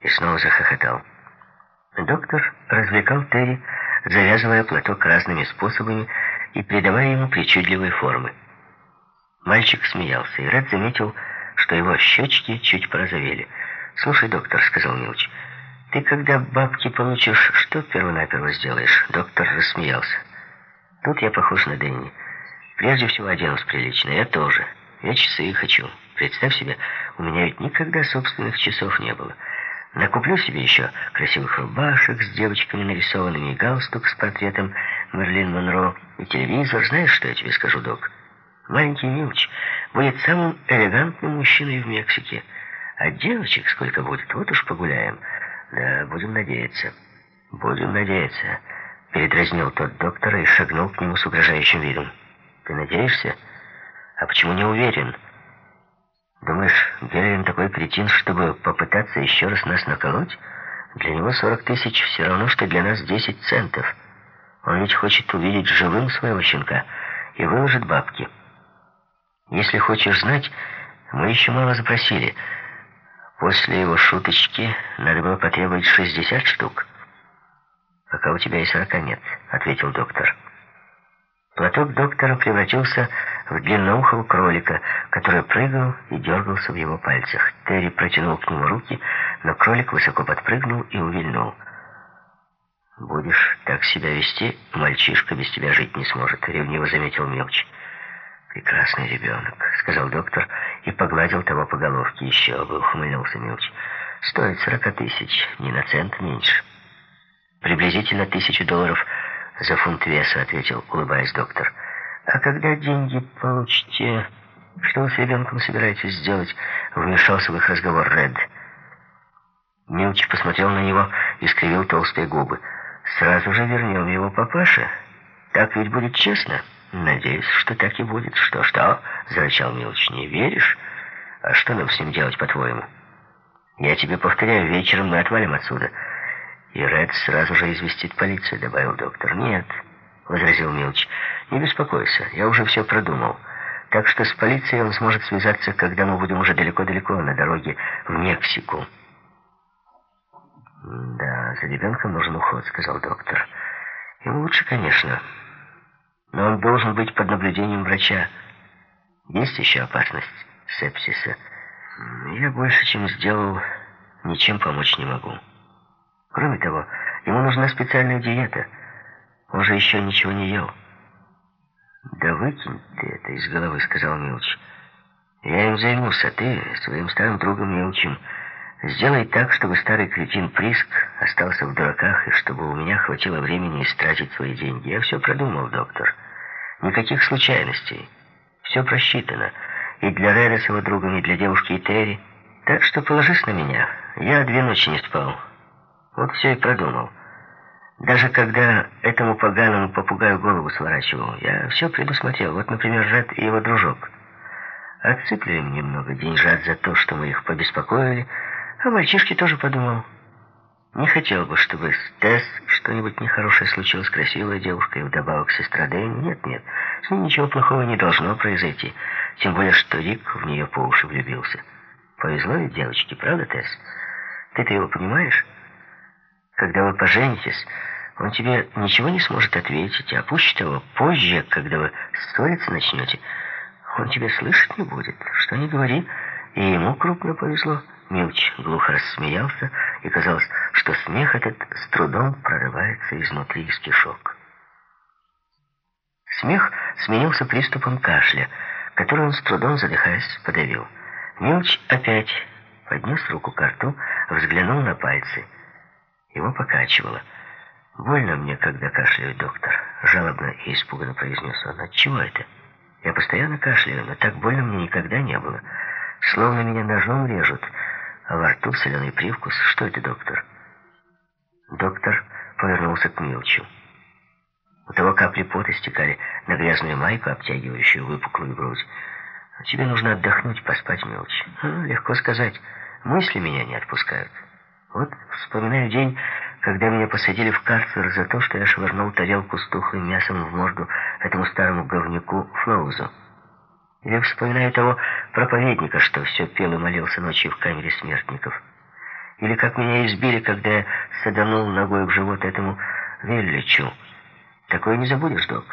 и снова захохотал. Доктор развлекал Терри, завязывая платок разными способами и придавая ему причудливые формы. Мальчик смеялся, и Ред заметил, что его щечки чуть порозовели. «Слушай, доктор», — сказал Милч, — «ты когда бабки получишь, что первонаперво сделаешь?» Доктор рассмеялся. «Тут я похож на Дэнни. Прежде всего оденусь прилично, я тоже. Я часы хочу. Представь себе, у меня ведь никогда собственных часов не было». Накуплю себе еще красивых рубашек с девочками нарисованными, и галстук с портретом Мерлин Монро, и телевизор. Знаешь, что я тебе скажу, док? Маленький Милч будет самым элегантным мужчиной в Мексике. А девочек сколько будет, вот уж погуляем. Да, будем надеяться. Будем надеяться. Передразнил тот доктора и шагнул к нему с угрожающим видом. Ты надеешься? А почему не уверен? Думаешь, Гелиан такой кретин, чтобы попытаться еще раз нас наколоть? Для него 40 тысяч все равно, что для нас 10 центов. Он ведь хочет увидеть живым своего щенка и выложит бабки. Если хочешь знать, мы еще мало запросили. После его шуточки надо было потребовать 60 штук. «Пока у тебя и сорока нет», — ответил доктор. Платок доктора превратился в длинноухого кролика, который прыгал и дергался в его пальцах. Терри протянул к нему руки, но кролик высоко подпрыгнул и увильнул. «Будешь так себя вести, мальчишка без тебя жить не сможет», — ревниво заметил Мелч. «Прекрасный ребенок», — сказал доктор и погладил того по головке. «Еще бы», — ухмыльнулся Мелч. «Стоит сорока тысяч, не на цент меньше». «Приблизительно тысячу долларов за фунт веса», — ответил, улыбаясь доктор. «А когда деньги получите, что вы с ребенком собираетесь сделать?» Вмешался в их разговор Ред. Милч посмотрел на него и скривил толстые губы. «Сразу же вернем его папаше. Так ведь будет честно?» «Надеюсь, что так и будет». «Что-что?» — зарычал Милч. «Не веришь? А что нам с ним делать, по-твоему?» «Я тебе повторяю, вечером мы отвалим отсюда». «И Ред сразу же известит полицию», — добавил доктор. «Нет» возразил Милч. «Не беспокойся, я уже все продумал. Так что с полицией он сможет связаться, когда мы будем уже далеко-далеко на дороге в Мексику». «Да, за ребенком нужен уход», — сказал доктор. «Ему лучше, конечно, но он должен быть под наблюдением врача. Есть еще опасность сепсиса. Я больше, чем сделал, ничем помочь не могу. Кроме того, ему нужна специальная диета — он же еще ничего не ел. «Да выкинь ты это из головы», — сказал Милч. «Я им займусь, а ты своим старым другом Милчем сделай так, чтобы старый кретин Приск остался в дураках, и чтобы у меня хватило времени истратить свои деньги. Я все продумал, доктор. Никаких случайностей. Все просчитано. И для Реда с его другом, и для девушки и Терри. Так что положись на меня. Я две ночи не спал. Вот все и продумал». Даже когда этому поганому попугаю голову сворачивал, я все предусмотрел. Вот, например, Ред и его дружок. Отсыпали им немного деньжат за то, что мы их побеспокоили, а мальчишки тоже подумал. Не хотел бы, чтобы с Тесс что-нибудь нехорошее случилось с красивой девушкой, вдобавок сестра Дэнни. Нет, нет, с ней ничего плохого не должно произойти. Тем более, что Рик в нее по уши влюбился. Повезло ведь девочке, правда, Тесс? Ты-то его понимаешь? Когда вы поженитесь, он тебе ничего не сможет ответить, а пуще того, позже, когда вы ссориться начнете, он тебя слышать не будет. Что ни говори, и ему крупно повезло. Милч глухо рассмеялся, и казалось, что смех этот с трудом прорывается изнутри из кишок. Смех сменился приступом кашля, который он с трудом, задыхаясь, подавил. Милч опять поднес руку к рту, взглянул на пальцы — его покачивало. «Больно мне, когда кашляет доктор», — жалобно и испуганно произнес он. «Отчего это? Я постоянно кашляю, но так больно мне никогда не было. Словно меня ножом режут, а во рту соленый привкус. Что это, доктор?» Доктор повернулся к Милчу. У того капли пота стекали на грязную майку, обтягивающую выпуклую грудь. «Тебе нужно отдохнуть, поспать, Милч». «Легко сказать. Мысли меня не отпускают». Вот вспоминаю день, когда меня посадили в карцер за то, что я швырнул тарелку с тухлым мясом в морду этому старому говнюку Флоузу. Я вспоминаю того проповедника, что все пел и молился ночью в камере смертников. Или как меня избили, когда я саданул ногой в живот этому Велличу. Такое не забудешь, док.